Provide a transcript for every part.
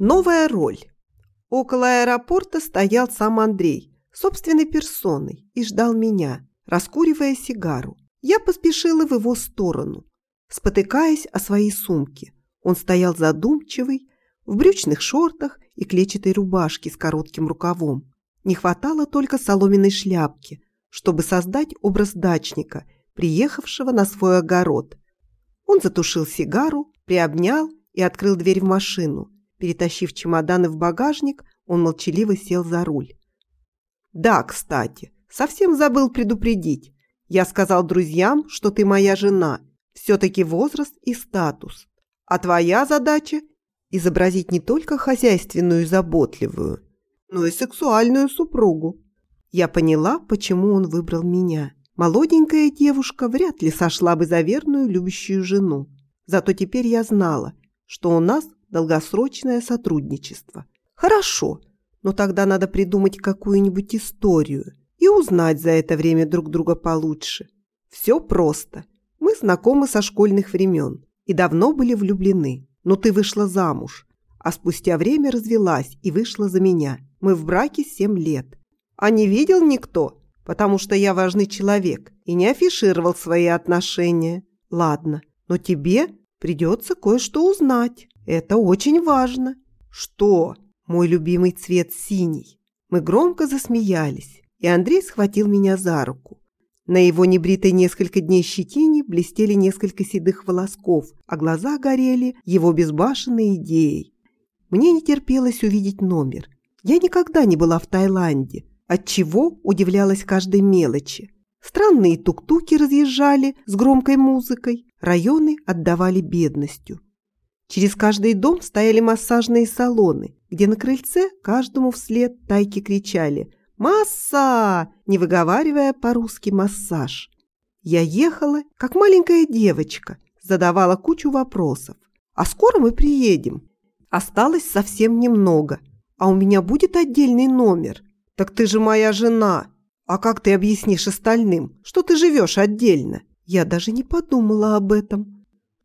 Новая роль. Около аэропорта стоял сам Андрей, собственной персоной, и ждал меня, раскуривая сигару. Я поспешила в его сторону, спотыкаясь о своей сумке. Он стоял задумчивый, в брючных шортах и клетчатой рубашке с коротким рукавом. Не хватало только соломенной шляпки, чтобы создать образ дачника, приехавшего на свой огород. Он затушил сигару, приобнял и открыл дверь в машину. Перетащив чемоданы в багажник, он молчаливо сел за руль. «Да, кстати, совсем забыл предупредить. Я сказал друзьям, что ты моя жена. Все-таки возраст и статус. А твоя задача – изобразить не только хозяйственную и заботливую, но и сексуальную супругу. Я поняла, почему он выбрал меня. Молоденькая девушка вряд ли сошла бы за верную любящую жену. Зато теперь я знала, что у нас долгосрочное сотрудничество. Хорошо, но тогда надо придумать какую-нибудь историю и узнать за это время друг друга получше. Все просто. Мы знакомы со школьных времен и давно были влюблены. Но ты вышла замуж, а спустя время развелась и вышла за меня. Мы в браке семь лет. А не видел никто, потому что я важный человек и не афишировал свои отношения. Ладно, но тебе придется кое-что узнать. Это очень важно. Что? Мой любимый цвет синий. Мы громко засмеялись, и Андрей схватил меня за руку. На его небритой несколько дней щетине блестели несколько седых волосков, а глаза горели его безбашенной идеей. Мне не терпелось увидеть номер. Я никогда не была в Таиланде, отчего удивлялась каждой мелочи. Странные тук-туки разъезжали с громкой музыкой, районы отдавали бедностью. Через каждый дом стояли массажные салоны, где на крыльце каждому вслед тайки кричали «Масса!», не выговаривая по-русски «массаж». Я ехала, как маленькая девочка, задавала кучу вопросов. «А скоро мы приедем?» Осталось совсем немного. «А у меня будет отдельный номер?» «Так ты же моя жена!» «А как ты объяснишь остальным, что ты живешь отдельно?» Я даже не подумала об этом.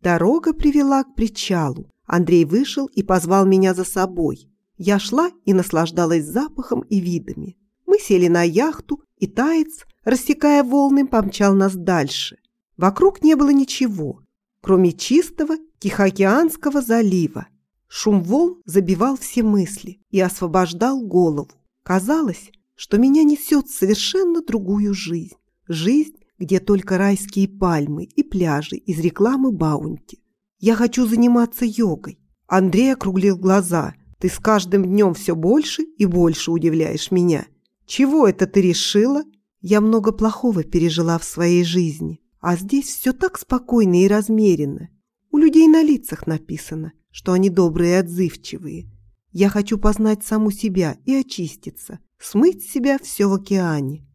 Дорога привела к причалу. Андрей вышел и позвал меня за собой. Я шла и наслаждалась запахом и видами. Мы сели на яхту, и таец, рассекая волны, помчал нас дальше. Вокруг не было ничего, кроме чистого Тихоокеанского залива. Шум волн забивал все мысли и освобождал голову. Казалось, что меня несет совершенно другую жизнь. Жизнь, где только райские пальмы и пляжи из рекламы Баунти. Я хочу заниматься йогой. Андрей округлил глаза. Ты с каждым днем все больше и больше удивляешь меня. Чего это ты решила? Я много плохого пережила в своей жизни. А здесь все так спокойно и размеренно. У людей на лицах написано, что они добрые и отзывчивые. Я хочу познать саму себя и очиститься, смыть с себя все в океане.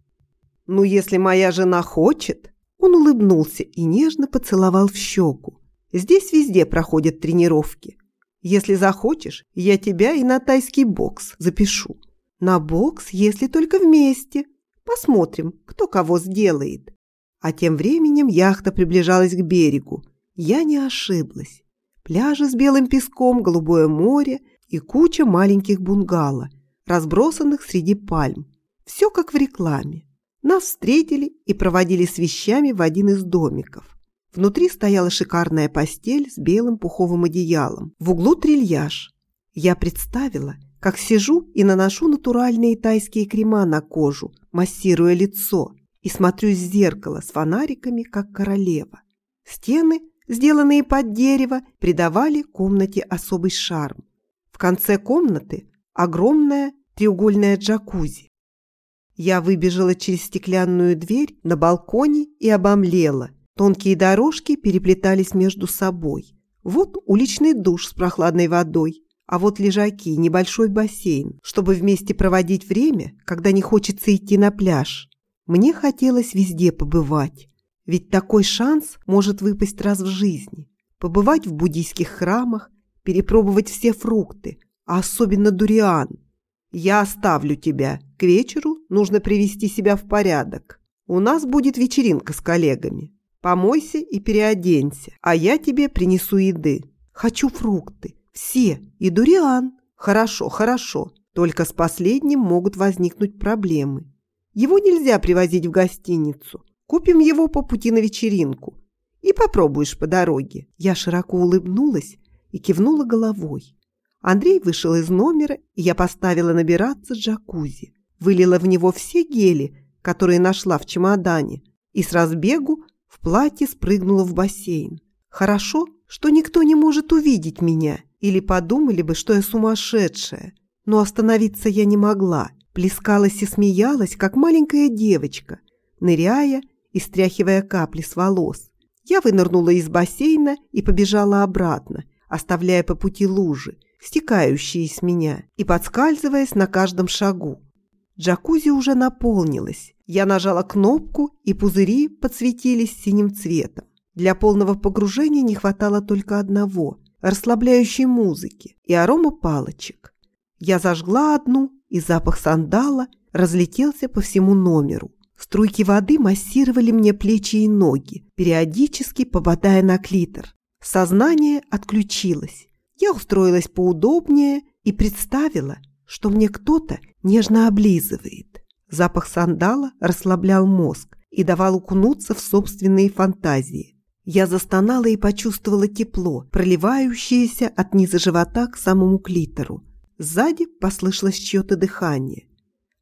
Ну, если моя жена хочет... Он улыбнулся и нежно поцеловал в щеку. Здесь везде проходят тренировки. Если захочешь, я тебя и на тайский бокс запишу. На бокс, если только вместе. Посмотрим, кто кого сделает. А тем временем яхта приближалась к берегу. Я не ошиблась. Пляжи с белым песком, голубое море и куча маленьких бунгало, разбросанных среди пальм. Все как в рекламе. Нас встретили и проводили с вещами в один из домиков. Внутри стояла шикарная постель с белым пуховым одеялом. В углу трильяж. Я представила, как сижу и наношу натуральные тайские крема на кожу, массируя лицо, и смотрю в зеркало с фонариками, как королева. Стены, сделанные под дерево, придавали комнате особый шарм. В конце комнаты огромная треугольная джакузи. Я выбежала через стеклянную дверь на балконе и обомлела. Тонкие дорожки переплетались между собой. Вот уличный душ с прохладной водой, а вот лежаки, небольшой бассейн, чтобы вместе проводить время, когда не хочется идти на пляж. Мне хотелось везде побывать, ведь такой шанс может выпасть раз в жизни. Побывать в буддийских храмах, перепробовать все фрукты, а особенно дуриан. Я оставлю тебя. К вечеру нужно привести себя в порядок. У нас будет вечеринка с коллегами. Помойся и переоденься, а я тебе принесу еды. Хочу фрукты. Все. И дуриан. Хорошо, хорошо. Только с последним могут возникнуть проблемы. Его нельзя привозить в гостиницу. Купим его по пути на вечеринку. И попробуешь по дороге. Я широко улыбнулась и кивнула головой. Андрей вышел из номера, и я поставила набираться джакузи. Вылила в него все гели, которые нашла в чемодане, и с разбегу в платье спрыгнула в бассейн. Хорошо, что никто не может увидеть меня, или подумали бы, что я сумасшедшая. Но остановиться я не могла, плескалась и смеялась, как маленькая девочка, ныряя и стряхивая капли с волос. Я вынырнула из бассейна и побежала обратно, оставляя по пути лужи, стекающие с меня, и подскальзываясь на каждом шагу. Джакузи уже наполнилась. Я нажала кнопку, и пузыри подсветились синим цветом. Для полного погружения не хватало только одного – расслабляющей музыки и арома палочек. Я зажгла одну, и запах сандала разлетелся по всему номеру. Струйки воды массировали мне плечи и ноги, периодически попадая на клитор. Сознание отключилось. Я устроилась поудобнее и представила, что мне кто-то нежно облизывает. Запах сандала расслаблял мозг и давал укунуться в собственные фантазии. Я застонала и почувствовала тепло, проливающееся от низа живота к самому клитору. Сзади послышалось чье-то дыхание.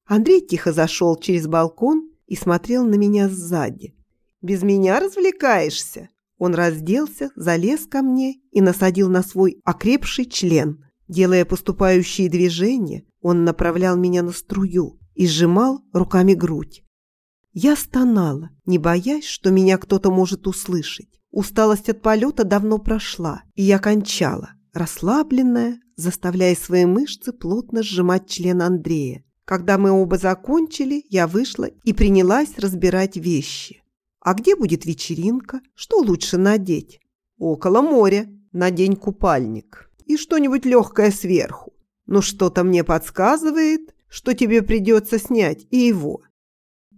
Андрей тихо зашел через балкон и смотрел на меня сзади. «Без меня развлекаешься?» Он разделся, залез ко мне и насадил на свой окрепший член. Делая поступающие движения, он направлял меня на струю и сжимал руками грудь. Я стонала, не боясь, что меня кто-то может услышать. Усталость от полета давно прошла, и я кончала, расслабленная, заставляя свои мышцы плотно сжимать член Андрея. Когда мы оба закончили, я вышла и принялась разбирать вещи. А где будет вечеринка? Что лучше надеть? Около моря. Надень купальник. И что-нибудь легкое сверху. Но что-то мне подсказывает, что тебе придется снять и его.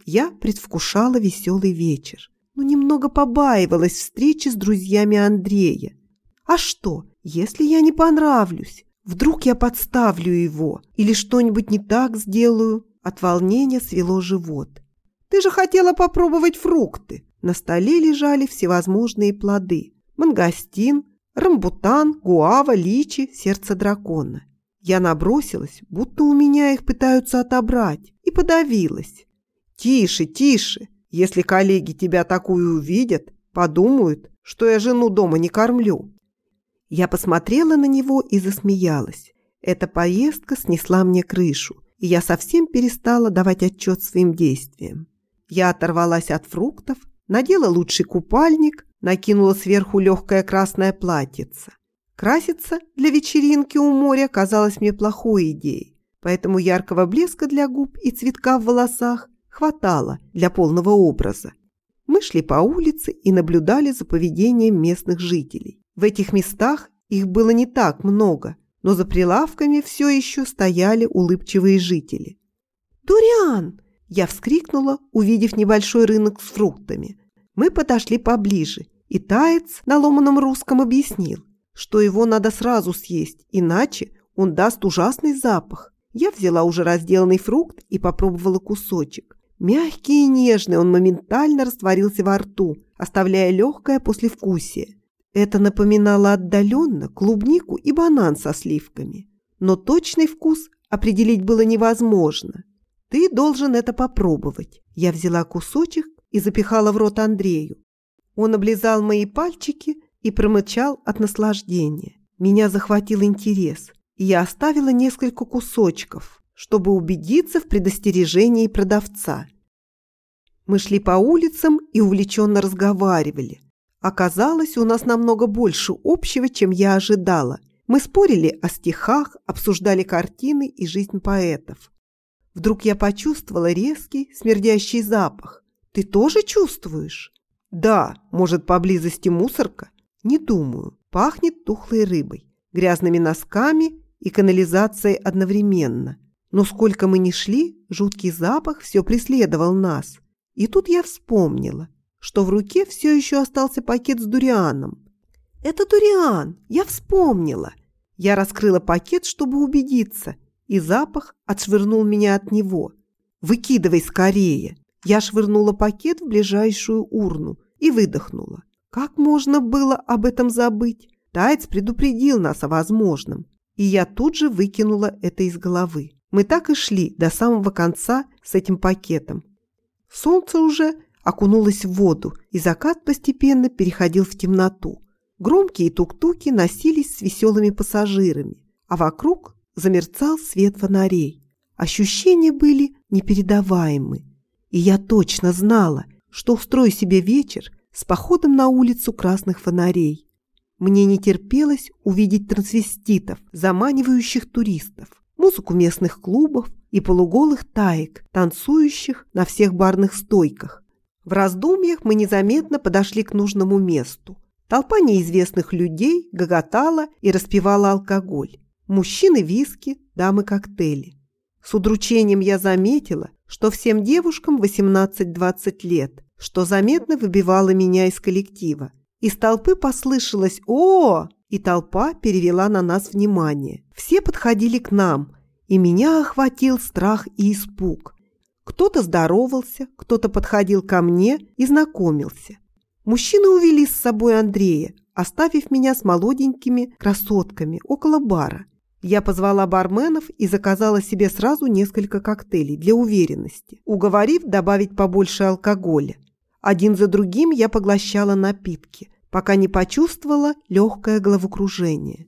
Я предвкушала веселый вечер, но немного побаивалась встречи с друзьями Андрея. А что, если я не понравлюсь? Вдруг я подставлю его или что-нибудь не так сделаю? От волнения свело живот. Ты же хотела попробовать фрукты. На столе лежали всевозможные плоды. Мангостин, рамбутан, гуава, личи, сердце дракона. Я набросилась, будто у меня их пытаются отобрать, и подавилась. «Тише, тише! Если коллеги тебя такую увидят, подумают, что я жену дома не кормлю». Я посмотрела на него и засмеялась. Эта поездка снесла мне крышу, и я совсем перестала давать отчет своим действиям. Я оторвалась от фруктов, надела лучший купальник, накинула сверху легкое красное платьице. Краситься для вечеринки у моря казалось мне плохой идеей, поэтому яркого блеска для губ и цветка в волосах хватало для полного образа. Мы шли по улице и наблюдали за поведением местных жителей. В этих местах их было не так много, но за прилавками все еще стояли улыбчивые жители. «Дуриан!» – я вскрикнула, увидев небольшой рынок с фруктами. Мы подошли поближе, и таец на ломаном русском объяснил, что его надо сразу съесть, иначе он даст ужасный запах. Я взяла уже разделанный фрукт и попробовала кусочек. Мягкий и нежный он моментально растворился во рту, оставляя легкое послевкусие. Это напоминало отдаленно клубнику и банан со сливками. Но точный вкус определить было невозможно. Ты должен это попробовать. Я взяла кусочек и запихала в рот Андрею. Он облизал мои пальчики и промычал от наслаждения. Меня захватил интерес, и я оставила несколько кусочков, чтобы убедиться в предостережении продавца. Мы шли по улицам и увлеченно разговаривали. Оказалось, у нас намного больше общего, чем я ожидала. Мы спорили о стихах, обсуждали картины и жизнь поэтов. Вдруг я почувствовала резкий, смердящий запах. Ты тоже чувствуешь? Да, может, поблизости мусорка? Не думаю. Пахнет тухлой рыбой, грязными носками и канализацией одновременно. Но сколько мы ни шли, жуткий запах все преследовал нас. И тут я вспомнила, что в руке все еще остался пакет с дурианом. «Это дуриан! Я вспомнила!» Я раскрыла пакет, чтобы убедиться, и запах отшвырнул меня от него. «Выкидывай скорее!» Я швырнула пакет в ближайшую урну и выдохнула. Как можно было об этом забыть? Тайц предупредил нас о возможном, и я тут же выкинула это из головы. Мы так и шли до самого конца с этим пакетом. Солнце уже окунулось в воду, и закат постепенно переходил в темноту. Громкие тук-туки носились с веселыми пассажирами, а вокруг замерцал свет фонарей. Ощущения были непередаваемы, и я точно знала, что устрою себе вечер с походом на улицу красных фонарей. Мне не терпелось увидеть трансвеститов, заманивающих туристов, музыку местных клубов и полуголых таек, танцующих на всех барных стойках. В раздумьях мы незаметно подошли к нужному месту. Толпа неизвестных людей гоготала и распивала алкоголь. Мужчины виски, дамы коктейли. С удручением я заметила, что всем девушкам 18-20 лет, что заметно выбивало меня из коллектива. Из толпы послышалось «О!» и толпа перевела на нас внимание. Все подходили к нам, и меня охватил страх и испуг. Кто-то здоровался, кто-то подходил ко мне и знакомился. Мужчины увели с собой Андрея, оставив меня с молоденькими красотками около бара. Я позвала барменов и заказала себе сразу несколько коктейлей для уверенности, уговорив добавить побольше алкоголя. Один за другим я поглощала напитки, пока не почувствовала легкое головокружение.